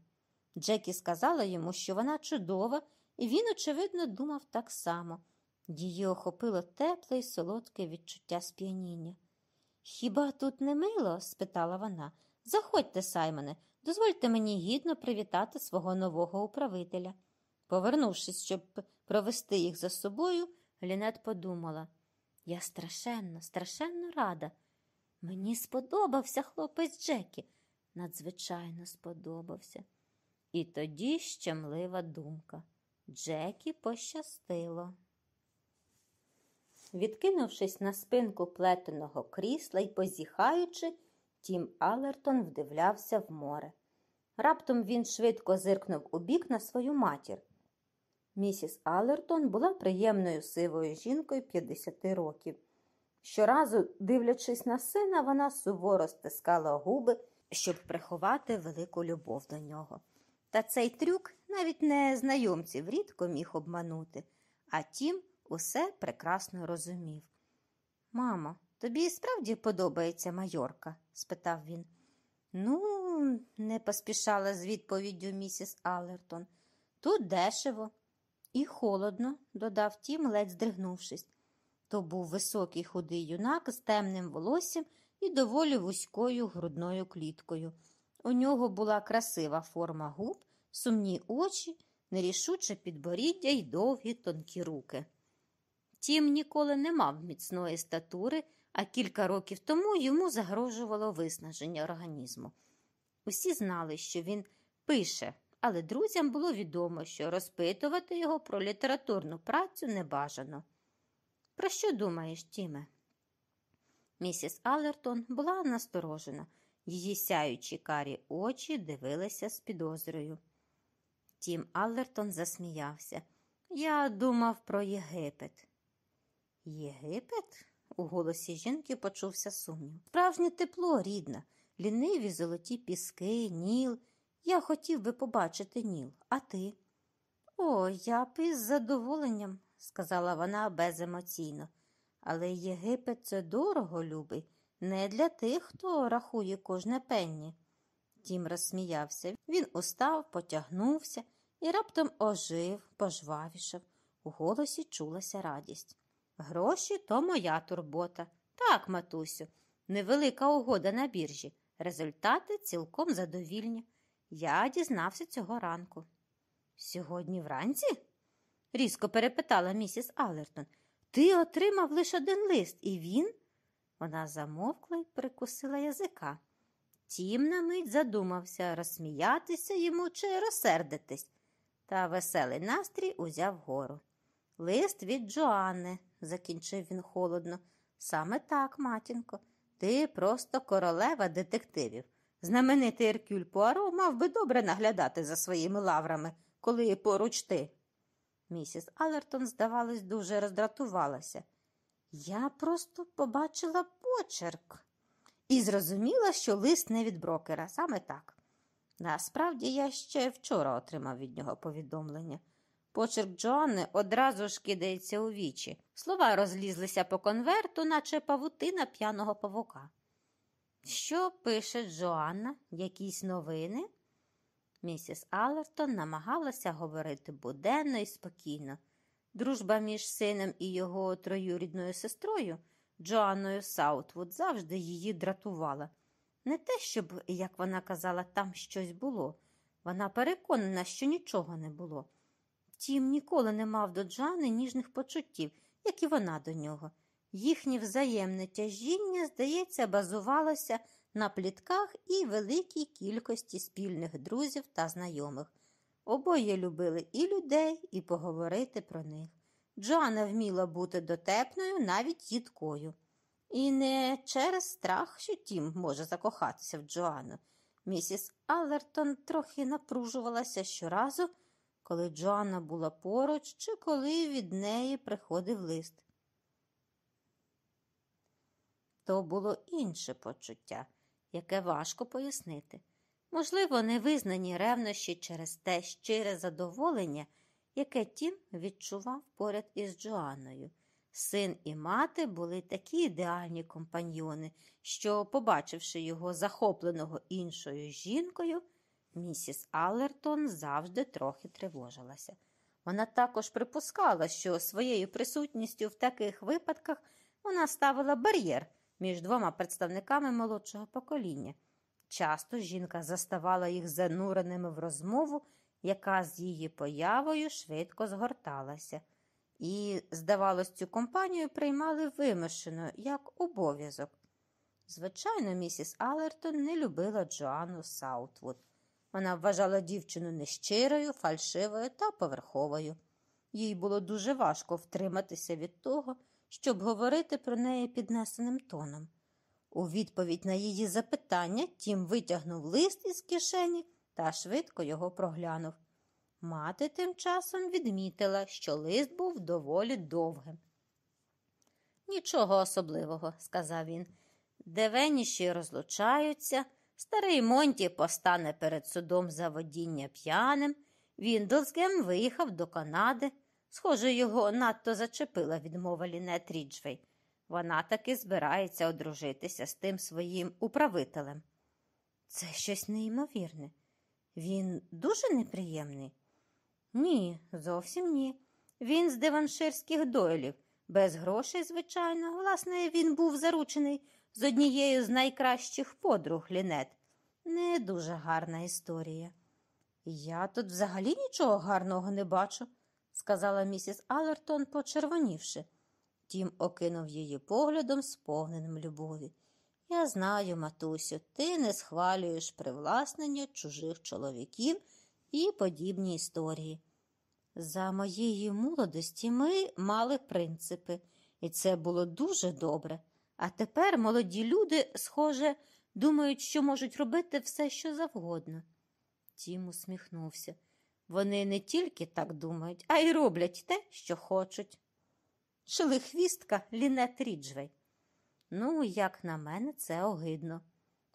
Джекі сказала йому, що вона чудова, і він, очевидно, думав так само. Її охопило тепле й солодке відчуття сп'яніння. Хіба тут не мило? спитала вона. Заходьте, Саймоне, дозвольте мені гідно привітати свого нового управителя. Повернувшись, щоб провести їх за собою, Лінет подумала я страшенно, страшенно рада. Мені сподобався хлопець Джекі, надзвичайно сподобався. І тоді щемлива думка. Джекі пощастило. Відкинувшись на спинку плетеного крісла і позіхаючи, Тім Алертон вдивлявся в море. Раптом він швидко зиркнув у бік на свою матір. Місіс Алертон була приємною сивою жінкою 50 років. Щоразу, дивлячись на сина, вона суворо стискала губи, щоб приховати велику любов до нього. Та цей трюк навіть незнайомців рідко міг обманути, а тім усе прекрасно розумів. Мамо, тобі справді подобається майорка? спитав він. Ну, не поспішала з відповіддю місіс Алертон. Тут дешево і холодно, додав тім, ледь здригнувшись. То був високий худий юнак з темним волоссям і доволі вузькою грудною кліткою. У нього була красива форма губ, сумні очі, нерішуче підборіддя й довгі тонкі руки. Тім ніколи не мав міцної статури, а кілька років тому йому загрожувало виснаження організму. Усі знали, що він пише, але друзям було відомо, що розпитувати його про літературну працю не бажано. Про що думаєш, Тіме? Місіс Алертон була насторожена. Її сяючі карі очі дивилися з підозрою. Тім Аллертон засміявся. Я думав про Єгипет. Єгипет? У голосі жінки почувся сумнів. Справжнє тепло, рідна, ліниві золоті піски, ніл. Я хотів би побачити ніл, а ти? О, я б із задоволенням, сказала вона беземоційно. Але Єгипет це дорого, любий, не для тих, хто рахує кожне пенні. Тім розсміявся. Він устав, потягнувся і раптом ожив, пожвавішав. У голосі чулася радість. Гроші то моя турбота. Так, матусю, невелика угода на біржі. Результати цілком задовільні. Я дізнався цього ранку. Сьогодні вранці? різко перепитала місіс Алертон. Ти отримав лише один лист, і він. Вона замовкла й прикусила язика. Тім на мить задумався, розсміятися йому чи розсердитись, та веселий настрій узяв гору. Лист від Джоанни, закінчив він холодно. Саме так, матінко, ти просто королева детективів. Знаменитий Еркюль Пуаро мав би добре наглядати за своїми лаврами, коли поруч ти. Місіс Алертон, здавалось, дуже роздратувалася. Я просто побачила почерк і зрозуміла, що лист не від брокера, саме так. Насправді я ще вчора отримав від нього повідомлення. Почерк Джоанни одразу ж кидається у вічі. Слова розлізлися по конверту, наче павутина п'яного павука. Що пише Джоанна? Якісь новини? Місіс Аллертон намагалася говорити буденно і спокійно. Дружба між сином і його троюрідною сестрою, Джоанною Саутвуд, завжди її дратувала. Не те, щоб, як вона казала, там щось було. Вона переконана, що нічого не було. Тім ніколи не мав до Джани ніжних почуттів, як і вона до нього. Їхнє взаємне тяжіння, здається, базувалося на плітках і великій кількості спільних друзів та знайомих. Обоє любили і людей, і поговорити про них. Джоанна вміла бути дотепною, навіть їдкою. І не через страх, що Тім може закохатися в Джоанну. Місіс Аллертон трохи напружувалася щоразу, коли Джоанна була поруч чи коли від неї приходив лист. То було інше почуття, яке важко пояснити. Можливо, невизнані ревнощі через те щире задоволення, яке Тім відчував поряд із Джоанною. Син і мати були такі ідеальні компаньйони, що, побачивши його захопленого іншою жінкою, місіс Аллертон завжди трохи тривожилася. Вона також припускала, що своєю присутністю в таких випадках вона ставила бар'єр між двома представниками молодшого покоління. Часто жінка заставала їх зануреними в розмову, яка з її появою швидко згорталася, і, здавалось, цю компанію приймали вимушено, як обов'язок. Звичайно, місіс Алертон не любила Джоанну Саутвуд. Вона вважала дівчину нещирою, фальшивою та поверховою. Їй було дуже важко втриматися від того, щоб говорити про неї піднесеним тоном. У відповідь на її запитання Тім витягнув лист із кишені та швидко його проглянув. Мати тим часом відмітила, що лист був доволі довгим. Нічого особливого, сказав він. Девеніші розлучаються, старий Монті постане перед судом за водіння п'яним, Віндлсгем виїхав до Канади. Схоже, його надто зачепила відмова Лінет Ріджвей. Вона таки збирається одружитися з тим своїм управителем. Це щось неймовірне. Він дуже неприємний? Ні, зовсім ні. Він з диванширських дойлів. Без грошей, звичайно. Власне, він був заручений з однією з найкращих подруг Лінет. Не дуже гарна історія. Я тут взагалі нічого гарного не бачу, сказала місіс Алертон, почервонівши. Тім окинув її поглядом, сповненим любові. Я знаю, матусю, ти не схвалюєш привласнення чужих чоловіків і подібні історії. За моєї молодості ми мали принципи, і це було дуже добре. А тепер молоді люди, схоже, думають, що можуть робити все, що завгодно. Тім усміхнувся. Вони не тільки так думають, а й роблять те, що хочуть. Шелихвістка Лінет Ріджвей. Ну, як на мене, це огидно.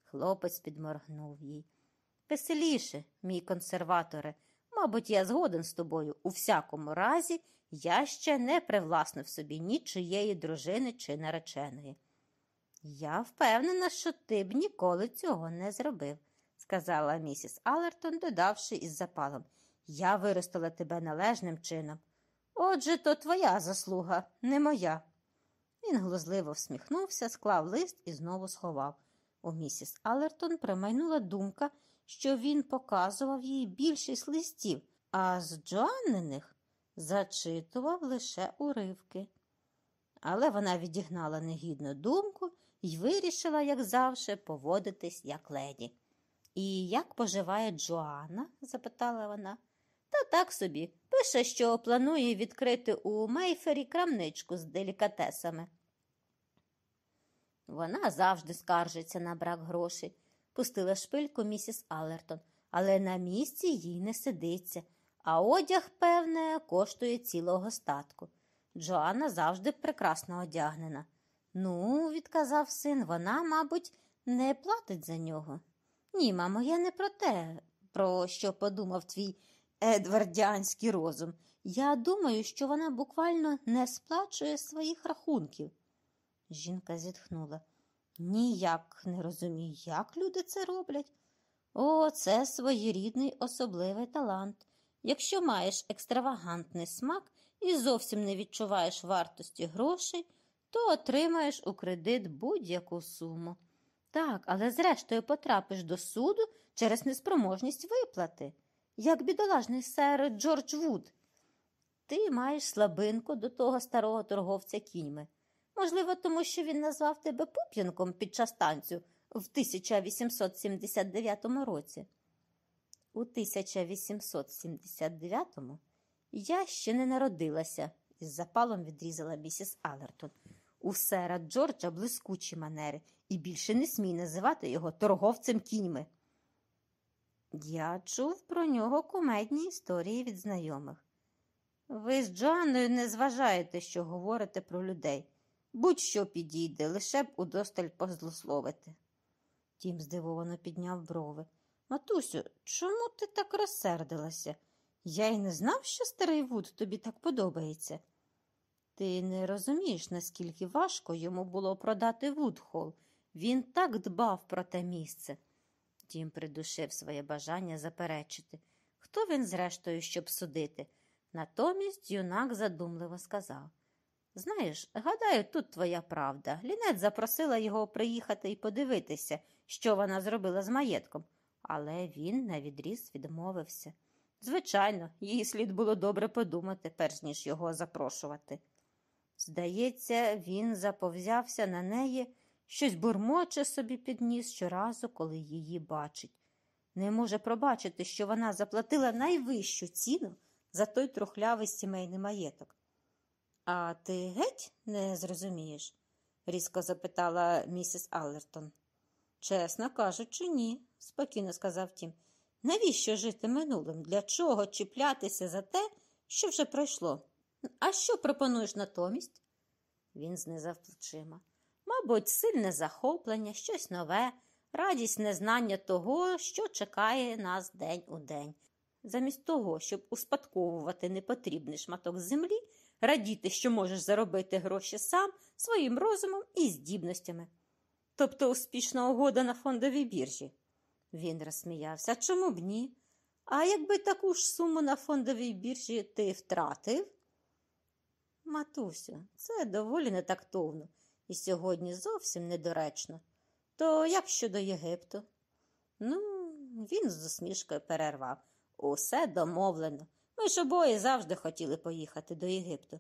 Хлопець підморгнув їй. Веселіше, мій консерваторе. Мабуть, я згоден з тобою. У всякому разі, я ще не привласнив собі нічиєї дружини чи нареченої. Я впевнена, що ти б ніколи цього не зробив, сказала місіс Алертон, додавши із запалом. Я виростила тебе належним чином. Отже, то твоя заслуга, не моя. Він глузливо всміхнувся, склав лист і знову сховав. У місіс Алертон примайнула думка, що він показував їй більшість листів, а з Джоанниних зачитував лише уривки. Але вона відігнала негідну думку і вирішила, як завжди, поводитись як леді. І як поживає Джоанна? запитала вона. Та так собі. Пише, що планує відкрити у Мейфері крамничку з делікатесами. Вона завжди скаржиться на брак грошей, пустила шпильку місіс Аллертон, але на місці їй не сидиться, а одяг, певне, коштує цілого статку. Джоанна завжди прекрасно одягнена. Ну, відказав син, вона, мабуть, не платить за нього. Ні, мамо, я не про те, про що подумав твій едвардіанський розум. Я думаю, що вона буквально не сплачує своїх рахунків. Жінка зітхнула. Ніяк не розумію, як люди це роблять. О, це своєрідний особливий талант. Якщо маєш екстравагантний смак і зовсім не відчуваєш вартості грошей, то отримаєш у кредит будь-яку суму. Так, але зрештою потрапиш до суду через неспроможність виплати, як бідолажний сер Джордж Вуд. Ти маєш слабинку до того старого торговця кіньми. Можливо, тому що він назвав тебе пуп'янком під час танцю в 1879 році. У 1879-му я ще не народилася, із запалом відрізала місіс Алертон. У сера Джорджа блискучі манери, і більше не смій називати його торговцем кіньми. Я чув про нього кумедні історії від знайомих. Ви з Джоанною не зважаєте, що говорите про людей. Будь-що підійде, лише б удосталь позлословити. Тім здивовано підняв брови. Матусю, чому ти так розсердилася? Я й не знав, що старий Вуд тобі так подобається. Ти не розумієш, наскільки важко йому було продати Вудхол. Він так дбав про те місце. Тім придушив своє бажання заперечити. Хто він, зрештою, щоб судити? Натомість юнак задумливо сказав Знаєш, гадаю, тут твоя правда. Лінет запросила його приїхати і подивитися, що вона зробила з маєтком, але він навідріз відмовився. Звичайно, їй слід було добре подумати, перш ніж його запрошувати. Здається, він заповзявся на неї, щось бурмоче собі підніс щоразу, коли її бачить. Не може пробачити, що вона заплатила найвищу ціну за той трухлявий сімейний маєток. А ти геть не зрозумієш? різко запитала місіс Аллертон. Чесно кажучи, ні, спокійно сказав Тім. Навіщо жити минулим? Для чого чіплятися за те, що вже пройшло? А що пропонуєш натомість? Він знизав плечима. Мабуть, сильне захоплення, щось нове, радість незнання того, що чекає нас день у день. Замість того, щоб успадковувати непотрібний шматок землі, радіти, що можеш заробити гроші сам своїм розумом і здібностями. Тобто успішна угода на фондовій біржі. Він розсміявся. Чому б ні? А якби таку ж суму на фондовій біржі ти втратив? Матусю, це доволі нетактовно і сьогодні зовсім недоречно. То як щодо Єгипту? Ну, він з усмішкою перервав. Усе домовлено. Ми ж обоє завжди хотіли поїхати до Єгипту.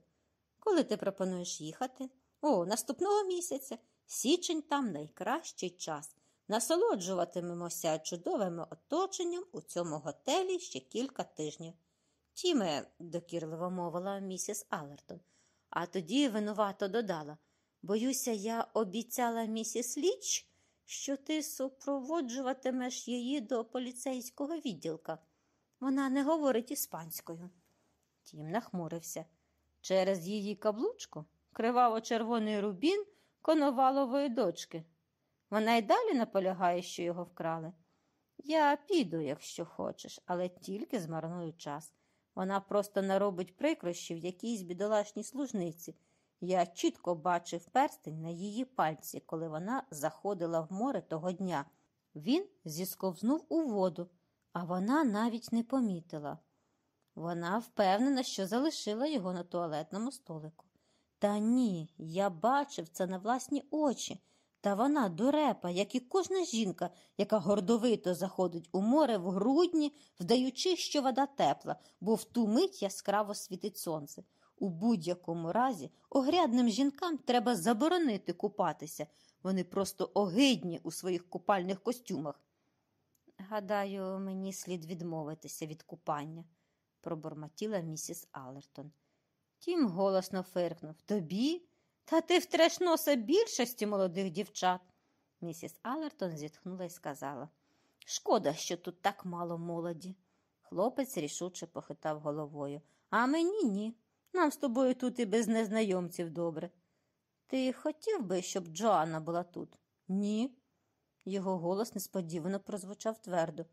Коли ти пропонуєш їхати? О, наступного місяця. Січень там найкращий час. Насолоджуватимемося чудовим оточенням у цьому готелі ще кілька тижнів. Тіме, докірливо мовила місіс Алертон, а тоді винувато додала Боюся, я обіцяла місіс Ліч, що ти супроводжуватимеш її до поліцейського відділка. Вона не говорить іспанською. Тім нахмурився. Через її каблучку криваво-червоний рубін коновалової дочки. Вона й далі наполягає, що його вкрали. Я піду, якщо хочеш, але тільки змарную час. Вона просто наробить прикрощів якійсь бідолашній служниці. Я чітко бачив перстень на її пальці, коли вона заходила в море того дня. Він зісковзнув у воду, а вона навіть не помітила. Вона впевнена, що залишила його на туалетному столику. Та ні, я бачив це на власні очі. Та вона дурепа, як і кожна жінка, яка гордовито заходить у море в грудні, вдаючи, що вода тепла, бо в ту мить яскраво світить сонце. У будь-якому разі огрядним жінкам треба заборонити купатися. Вони просто огидні у своїх купальних костюмах. Гадаю, мені слід відмовитися від купання, пробормотіла місіс Алертон. Тім голосно фиркнув. Тобі? Та ти втреш носа більшості молодих дівчат. Місіс Алертон зітхнула і сказала. Шкода, що тут так мало молоді. Хлопець рішуче похитав головою. А мені ні. Нам з тобою тут і без незнайомців добре. Ти хотів би, щоб Джоанна була тут? Ні. Його голос несподівано прозвучав твердо.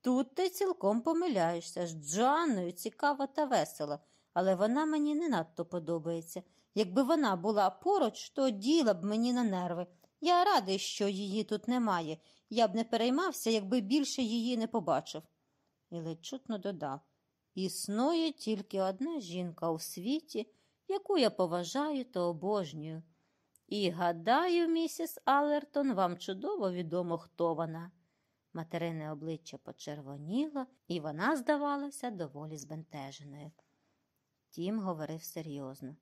Тут ти цілком помиляєшся. З Джоанною цікава та весела, але вона мені не надто подобається. Якби вона була поруч, то діла б мені на нерви. Я радий, що її тут немає. Я б не переймався, якби більше її не побачив. І ледь чутно додав Існує тільки одна жінка у світі, яку я поважаю та обожнюю. І гадаю, місіс Аллертон, вам чудово відомо, хто вона. Материне обличчя почервоніло, і вона здавалася доволі збентеженою. Тім говорив серйозно.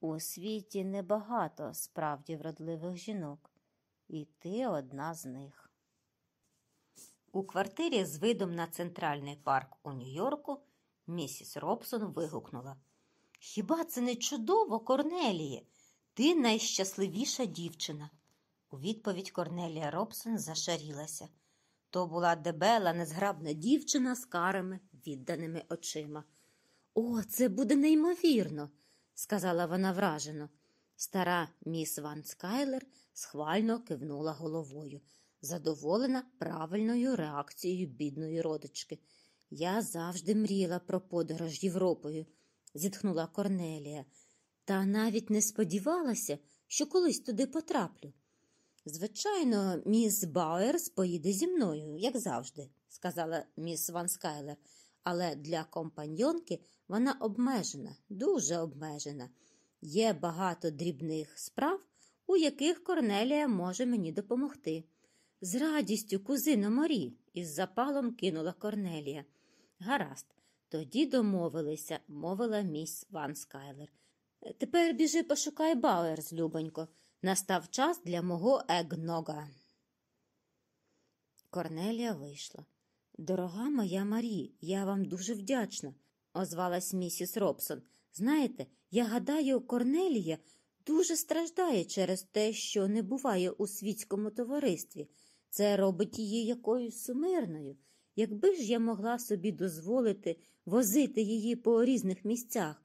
У світі небагато справді вродливих жінок, і ти одна з них. У квартирі з видом на центральний парк у Нью-Йорку місіс Робсон вигукнула Хіба це не чудово, Корнеліє? Ти найщасливіша дівчина. У відповідь Корнелія Робсон зашарілася. То була дебела, незграбна дівчина з карими, відданими очима. О, це буде неймовірно, сказала вона вражено. Стара міс Ван Скайлер схвально кивнула головою, задоволена правильною реакцією бідної родички. Я завжди мріяла про подорож Європою, зітхнула Корнелія, та навіть не сподівалася, що колись туди потраплю. Звичайно, міс Бауерс поїде зі мною, як завжди, сказала міс Ван Скайлер, але для компаньонки вона обмежена, дуже обмежена. Є багато дрібних справ, у яких Корнелія може мені допомогти. З радістю, кузино Морі, із запалом кинула Корнелія. Гаразд, тоді домовилися, мовила міс Ван Скайлер. Тепер біжи пошукай Бауерс, любонько. Настав час для мого егнога. Корнелія вийшла. Дорога моя Марі, я вам дуже вдячна, озвалась місіс Робсон. Знаєте, я гадаю, Корнелія дуже страждає через те, що не буває у світському товаристві. Це робить її якоюсь сумирною. Якби ж я могла собі дозволити возити її по різних місцях,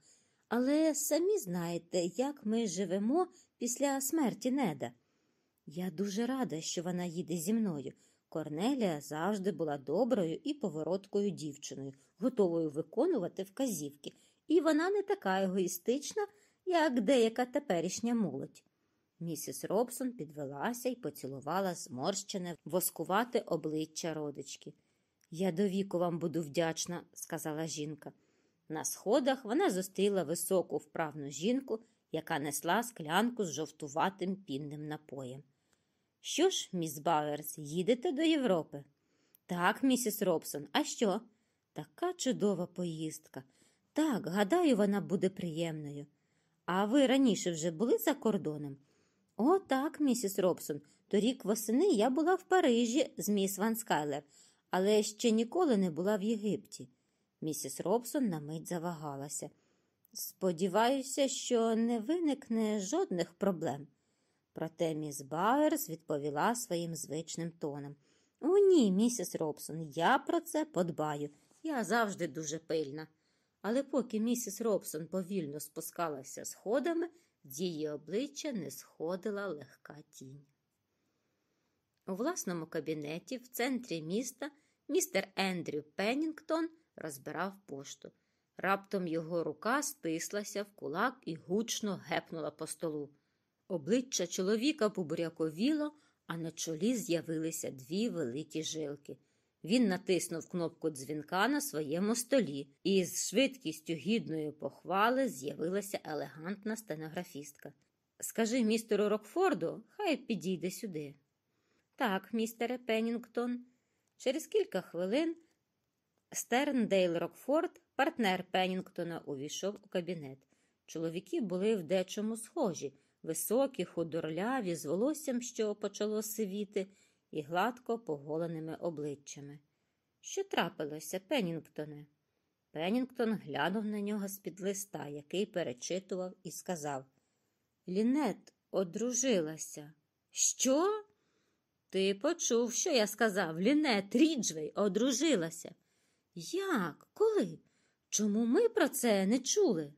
але самі знаєте, як ми живемо після смерті неда. Я дуже рада, що вона їде зі мною. Корнелія завжди була доброю і повороткою дівчиною, готовою виконувати вказівки, і вона не така егоїстична, як деяка теперішня молодь. Місіс Робсон підвелася і поцілувала зморщене, воскувате обличчя родички. Я до віку вам буду вдячна, сказала жінка. На сходах вона зустріла високу вправну жінку, яка несла склянку з жовтуватим пінним напоєм. Що ж, міс Бауерс, їдете до Європи? Так, місіс Робсон, а що? Така чудова поїздка. Так, гадаю, вона буде приємною. А ви раніше вже були за кордоном? О, так, місіс Робсон. Торік восени я була в Парижі з міс Ван Скайлер, але ще ніколи не була в Єгипті. Місіс Робсон на мить завагалася. Сподіваюся, що не виникне жодних проблем. Проте міс Бауерс відповіла своїм звичним тоном. О, ні, місіс Робсон, я про це подбаю. Я завжди дуже пильна. Але поки місіс Робсон повільно спускалася сходами, з її обличчя не сходила легка тінь. У власному кабінеті в центрі міста містер Ендрю Пеннінгтон розбирав пошту. Раптом його рука стислася в кулак і гучно гепнула по столу. Обличчя чоловіка побуряковіло, а на чолі з'явилися дві великі жилки. Він натиснув кнопку дзвінка на своєму столі, і з швидкістю гідної похвали з'явилася елегантна стенографістка. Скажи містеру Рокфорду, хай підійде сюди. Так, містере Пеннінгтон. Через кілька хвилин Стерндейл Рокфорд, партнер Пеннінгтона, увійшов у кабінет. Чоловіки були в дечому схожі, високі, худорляві, з волоссям, що почало сивіти, і гладко поголеними обличчями. Що трапилося, Пеннінгтоне? Пеннінгтон глянув на нього з-під листа, який перечитував, і сказав Лінет одружилася. Що? Ти почув, що я сказав? Лінет Ріджвей одружилася. Як? Коли? Чому ми про це не чули?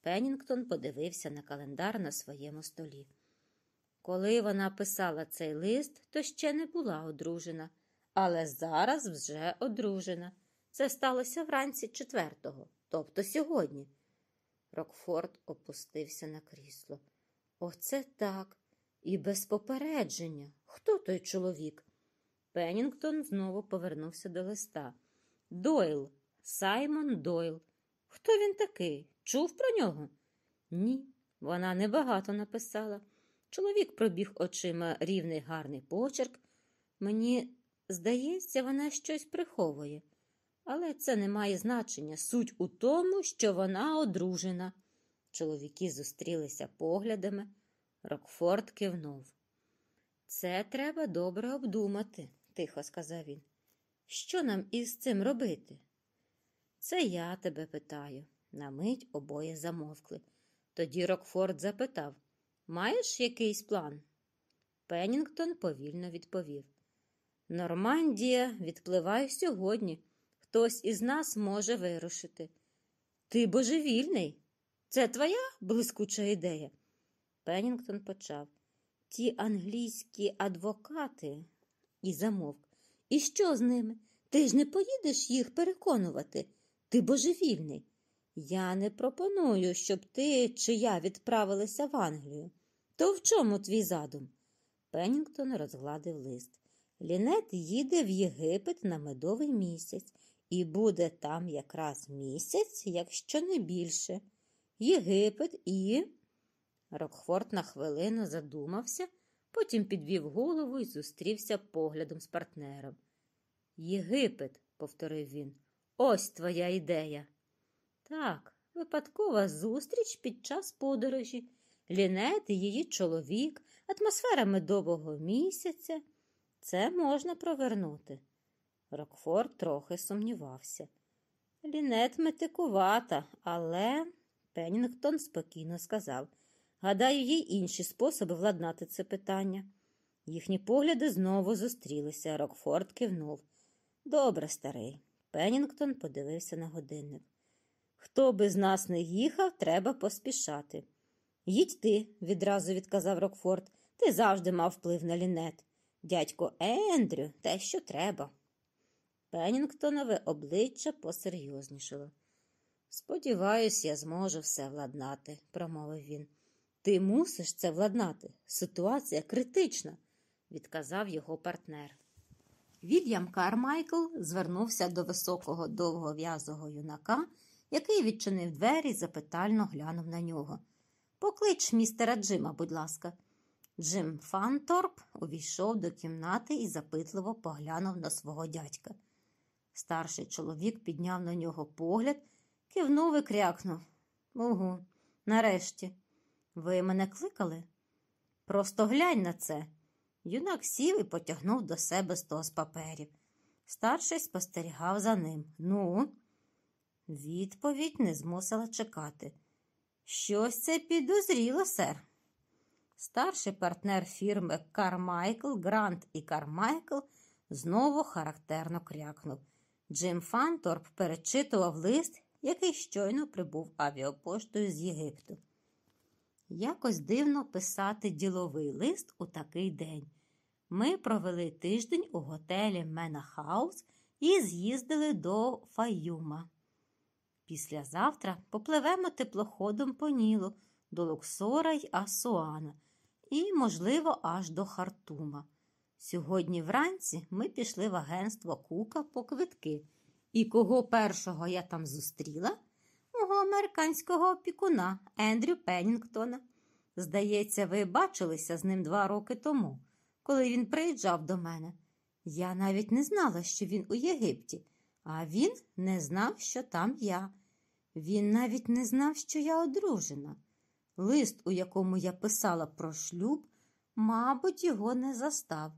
Пеннінгтон подивився на календар на своєму столі. Коли вона писала цей лист, то ще не була одружена, але зараз вже одружена. Це сталося вранці четвертого, тобто сьогодні. Рокфорд опустився на крісло. Оце так. І без попередження. Хто той чоловік? Пеннінгтон знову повернувся до листа. Дойл, Саймон Дойл. Хто він такий? Чув про нього? Ні, вона небагато написала. Чоловік пробіг очима рівний гарний почерк. Мені здається, вона щось приховує. Але це не має значення. Суть у тому, що вона одружена. Чоловіки зустрілися поглядами. Рокфорд кивнув. Це треба добре обдумати, тихо сказав він. Що нам із цим робити? Це я тебе питаю. На мить обоє замовкли. Тоді Рокфорд запитав Маєш якийсь план? Пеннінгтон повільно відповів. Нормандія відпливає сьогодні. Хтось із нас може вирушити. Ти божевільний. Це твоя блискуча ідея. Пеннінгтон почав. Ті англійські адвокати і замовк. І що з ними? Ти ж не поїдеш їх переконувати. Ти божевільний. Я не пропоную, щоб ти чи я відправилися в Англію. То в чому твій задум? Пеннінгтон розгладив лист. Лінет їде в Єгипет на медовий місяць і буде там якраз місяць, якщо не більше. Єгипет і. Рокфорд на хвилину задумався, потім підвів голову і зустрівся поглядом з партнером. Єгипет, повторив він, ось твоя ідея. Так, випадкова зустріч під час подорожі, лінет і її чоловік, атмосфера медового місяця. Це можна провернути. Рокфорд трохи сумнівався. Лінет метикувата, але Пеннінгтон спокійно сказав гадаю, є інші способи владнати це питання. Їхні погляди знову зустрілися. Рокфорд кивнув. Добре, старий. Пеннінгтон подивився на годинник. Хто би з нас не їхав, треба поспішати. Їдь ти, відразу відказав Рокфорд. Ти завжди мав вплив на лінет. Дядько Ендрю, те, що треба. Пеннінгтонове обличчя посерйознішало. Сподіваюсь, я зможу все владнати, промовив він. Ти мусиш це владнати. Ситуація критична, відказав його партнер. Вільям Кармайкл звернувся до високого довгов'язого юнака, який відчинив двері і запитально глянув на нього. Поклич містера Джима, будь ласка. Джим Фанторп увійшов до кімнати і запитливо поглянув на свого дядька. Старший чоловік підняв на нього погляд, кивнув і крякнув. Угу, нарешті. Ви мене кликали? Просто глянь на це. Юнак сів і потягнув до себе стос паперів. Старший спостерігав за ним. Ну, відповідь не змусила чекати. Щось це підозріло, сер. Старший партнер фірми Кармайкл, Грант і Кармайкл знову характерно крякнув. Джим Фанторп перечитував лист, який щойно прибув авіапоштою з Єгипту. Якось дивно писати діловий лист у такий день. Ми провели тиждень у готелі Менахаус і з'їздили до Фаюма. Післязавтра попливемо теплоходом по Нілу до Луксора й Асуана і, можливо, аж до Хартума. Сьогодні вранці ми пішли в агентство Кука по квитки. І кого першого я там зустріла? Мого американського опікуна Ендрю Пеннінгтона. Здається, ви бачилися з ним два роки тому, коли він приїжджав до мене. Я навіть не знала, що він у Єгипті, а він не знав, що там я. Він навіть не знав, що я одружена. Лист, у якому я писала про шлюб, мабуть, його не застав.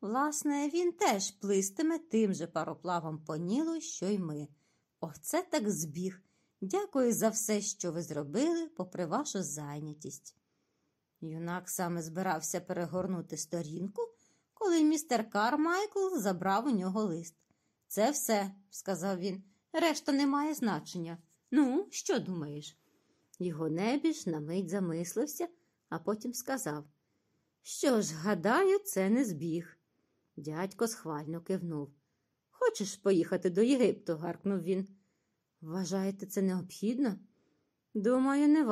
Власне, він теж плистиме тим же пароплавом по Нілу, що й ми. Оце так збіг. Дякую за все, що ви зробили, попри вашу зайнятість. Юнак саме збирався перегорнути сторінку, коли містер Кармайкл забрав у нього лист. Це все, сказав він, решта не має значення. Ну, що думаєш? Його небіж на мить замислився, а потім сказав Що ж, гадаю, це не збіг. Дядько схвально кивнув. Хочеш поїхати до Єгипту? гаркнув він. Вважаєте, це необхідно? Думаю, не